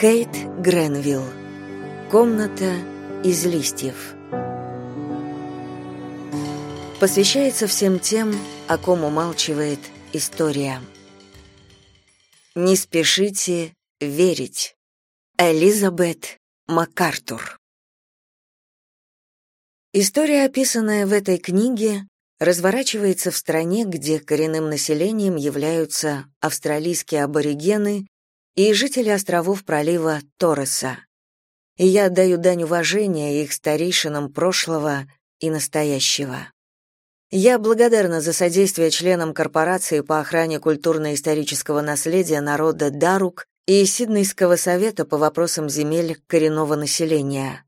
Кейт Гренвилл. Комната из листьев. Посвящается всем тем, о ком умалчивает история. Не спешите верить. Элизабет МакАртур. История, описанная в этой книге, разворачивается в стране, где коренным населением являются австралийские аборигены и жители островов пролива Торреса. И я отдаю дань уважения их старейшинам прошлого и настоящего. Я благодарна за содействие членам корпорации по охране культурно-исторического наследия народа Дарук и Сиднейского совета по вопросам земель коренного населения.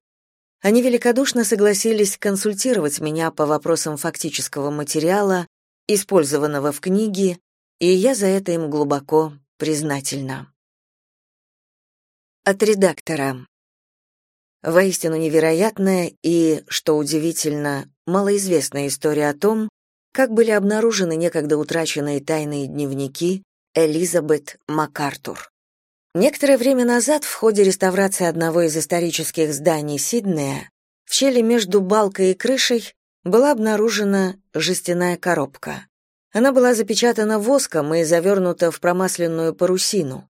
Они великодушно согласились консультировать меня по вопросам фактического материала, использованного в книге, и я за это им глубоко признательна. От редактора. Воистину невероятная и, что удивительно, малоизвестная история о том, как были обнаружены некогда утраченные тайные дневники Элизабет МакАртур. Некоторое время назад в ходе реставрации одного из исторических зданий Сиднея в щели между балкой и крышей была обнаружена жестяная коробка. Она была запечатана воском и завернута в промасленную парусину.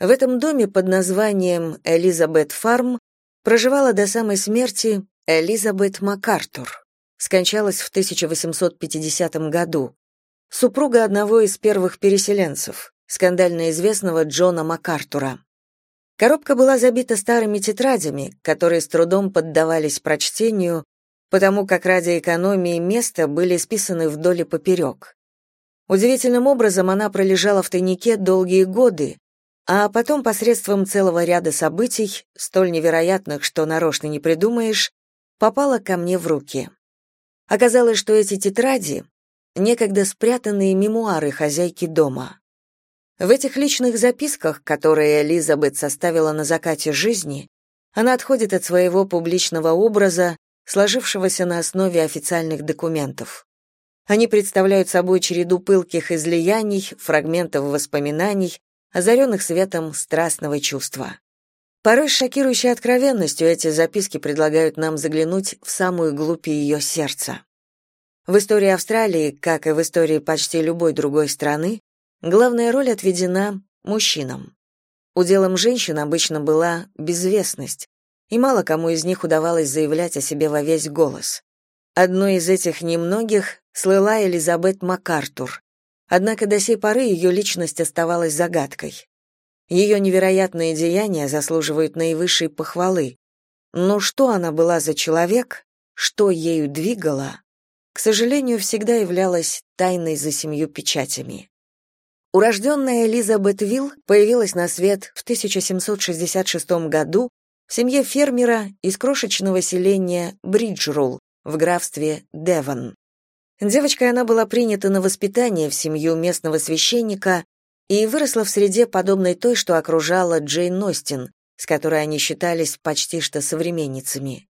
В этом доме под названием Элизабет Фарм проживала до самой смерти Элизабет МакАртур. Скончалась в 1850 году. Супруга одного из первых переселенцев, скандально известного Джона МакАртура. Коробка была забита старыми тетрадями, которые с трудом поддавались прочтению, потому как ради экономии места были списаны вдоль и поперек. Удивительным образом она пролежала в тайнике долгие годы, а потом посредством целого ряда событий, столь невероятных, что нарочно не придумаешь, попала ко мне в руки. Оказалось, что эти тетради — некогда спрятанные мемуары хозяйки дома. В этих личных записках, которые Элизабет составила на закате жизни, она отходит от своего публичного образа, сложившегося на основе официальных документов. Они представляют собой череду пылких излияний, фрагментов воспоминаний, озаренных светом страстного чувства. Порой с шокирующей откровенностью эти записки предлагают нам заглянуть в самую глубь ее сердца. В истории Австралии, как и в истории почти любой другой страны, главная роль отведена мужчинам. Уделом женщин обычно была безвестность, и мало кому из них удавалось заявлять о себе во весь голос. Одной из этих немногих слыла Элизабет МакАртур, Однако до сей поры ее личность оставалась загадкой. Ее невероятные деяния заслуживают наивысшей похвалы. Но что она была за человек, что ею двигало, к сожалению, всегда являлась тайной за семью печатями. Урожденная Элизабет Вилл появилась на свет в 1766 году в семье фермера из крошечного селения Бриджрул в графстве Девон. Девочкой она была принята на воспитание в семью местного священника и выросла в среде, подобной той, что окружала Джейн Остин, с которой они считались почти что современницами.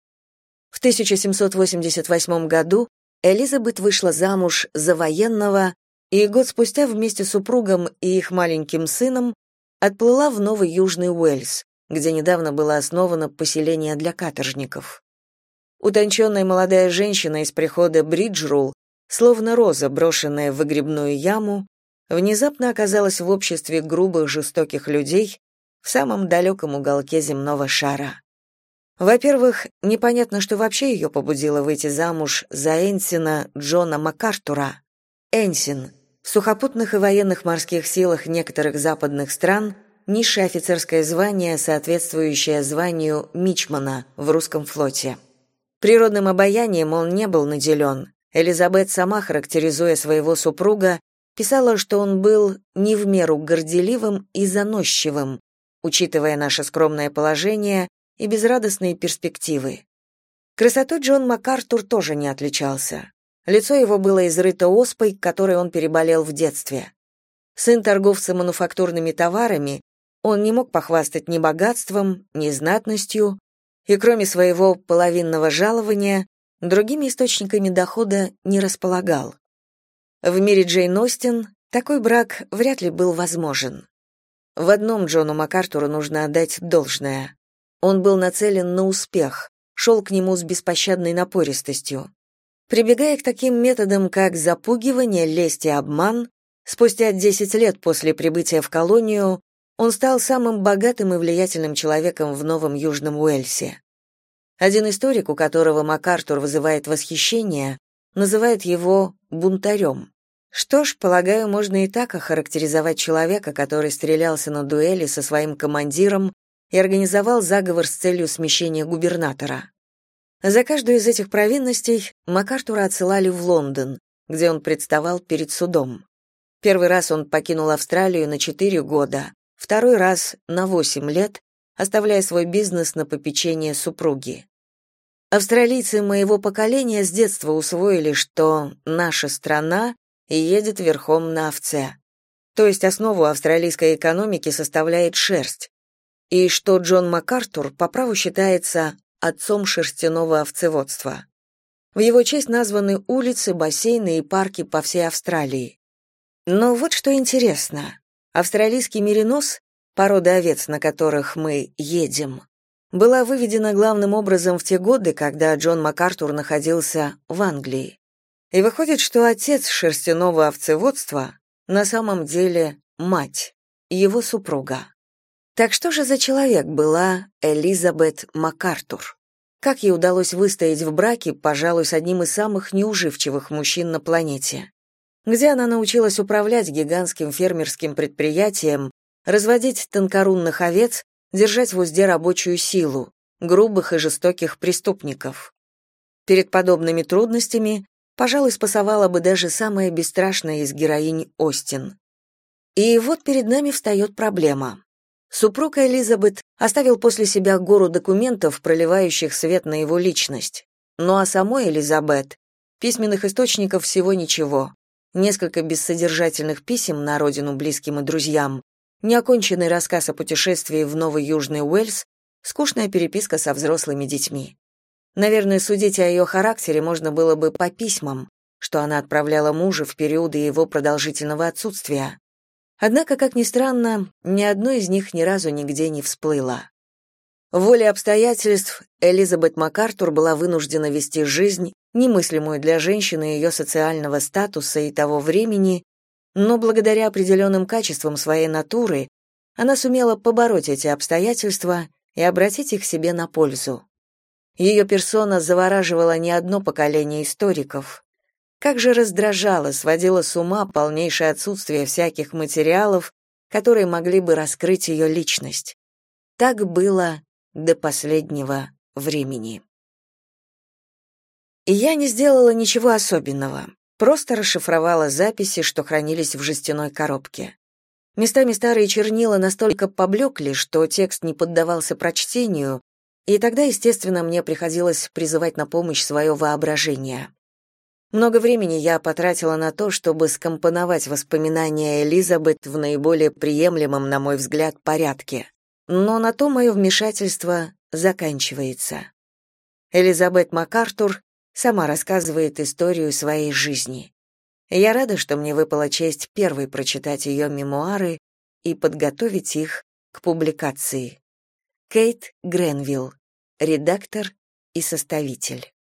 В 1788 году Элизабет вышла замуж за военного и год спустя вместе с супругом и их маленьким сыном отплыла в Новый Южный Уэльс, где недавно было основано поселение для каторжников. Утонченная молодая женщина из прихода Бриджрул словно роза, брошенная в выгребную яму, внезапно оказалась в обществе грубых, жестоких людей в самом далеком уголке земного шара. Во-первых, непонятно, что вообще ее побудило выйти замуж за Энсина Джона МакАртура. Энсин — в сухопутных и военных морских силах некоторых западных стран низшее офицерское звание, соответствующее званию мичмана в русском флоте. Природным обаянием он не был наделен, Элизабет сама, характеризуя своего супруга, писала, что он был не в меру горделивым и заносчивым, учитывая наше скромное положение и безрадостные перспективы. Красотой Джон МакАртур тоже не отличался. Лицо его было изрыто оспой, которой он переболел в детстве. Сын торговца мануфактурными товарами, он не мог похвастать ни богатством, ни знатностью, и кроме своего половинного жалования другими источниками дохода не располагал. В мире Джейн Остин такой брак вряд ли был возможен. В одном Джону МакАртуру нужно отдать должное. Он был нацелен на успех, шел к нему с беспощадной напористостью. Прибегая к таким методам, как запугивание, лесть и обман, спустя 10 лет после прибытия в колонию он стал самым богатым и влиятельным человеком в Новом Южном Уэльсе. Один историк, у которого МакАртур вызывает восхищение, называет его бунтарем. Что ж, полагаю, можно и так охарактеризовать человека, который стрелялся на дуэли со своим командиром и организовал заговор с целью смещения губернатора. За каждую из этих провинностей МакАртура отсылали в Лондон, где он представал перед судом. Первый раз он покинул Австралию на 4 года, второй раз на 8 лет, оставляя свой бизнес на попечение супруги. Австралийцы моего поколения с детства усвоили, что наша страна едет верхом на овце. То есть основу австралийской экономики составляет шерсть. И что Джон МакАртур по праву считается отцом шерстяного овцеводства. В его честь названы улицы, бассейны и парки по всей Австралии. Но вот что интересно. Австралийский меринос, порода овец, на которых мы едем, была выведена главным образом в те годы, когда Джон МакАртур находился в Англии. И выходит, что отец шерстяного овцеводства на самом деле мать, его супруга. Так что же за человек была Элизабет МакАртур? Как ей удалось выстоять в браке, пожалуй, с одним из самых неуживчивых мужчин на планете? Где она научилась управлять гигантским фермерским предприятием, разводить тонкорунных овец, держать в узде рабочую силу, грубых и жестоких преступников? Перед подобными трудностями пожалуй, спасовала бы даже самая бесстрашная из героинь Остин. И вот перед нами встает проблема. Супруг Элизабет оставил после себя гору документов, проливающих свет на его личность. Ну а самой Элизабет письменных источников всего ничего. Несколько бессодержательных писем на родину близким и друзьям, неоконченный рассказ о путешествии в Новый Южный Уэльс, скучная переписка со взрослыми детьми. Наверное, судить о ее характере можно было бы по письмам, что она отправляла мужу в периоды его продолжительного отсутствия. Однако, как ни странно, ни одно из них ни разу нигде не всплыло. Волей обстоятельств Элизабет МакАртур была вынуждена вести жизнь, немыслимую для женщины ее социального статуса и того времени, но благодаря определенным качествам своей натуры она сумела побороть эти обстоятельства и обратить их себе на пользу. Ее персона завораживала не одно поколение историков. Как же раздражало, сводило с ума полнейшее отсутствие всяких материалов, которые могли бы раскрыть ее личность. Так было до последнего времени. И я не сделала ничего особенного, просто расшифровала записи, что хранились в жестяной коробке. Местами старые чернила настолько поблекли, что текст не поддавался прочтению, и тогда, естественно, мне приходилось призывать на помощь свое воображение. Много времени я потратила на то, чтобы скомпоновать воспоминания Элизабет в наиболее приемлемом, на мой взгляд, порядке. Но на то мое вмешательство заканчивается. Элизабет МакАртур сама рассказывает историю своей жизни. Я рада, что мне выпала честь первой прочитать ее мемуары и подготовить их к публикации. Кейт Гренвилл, редактор и составитель.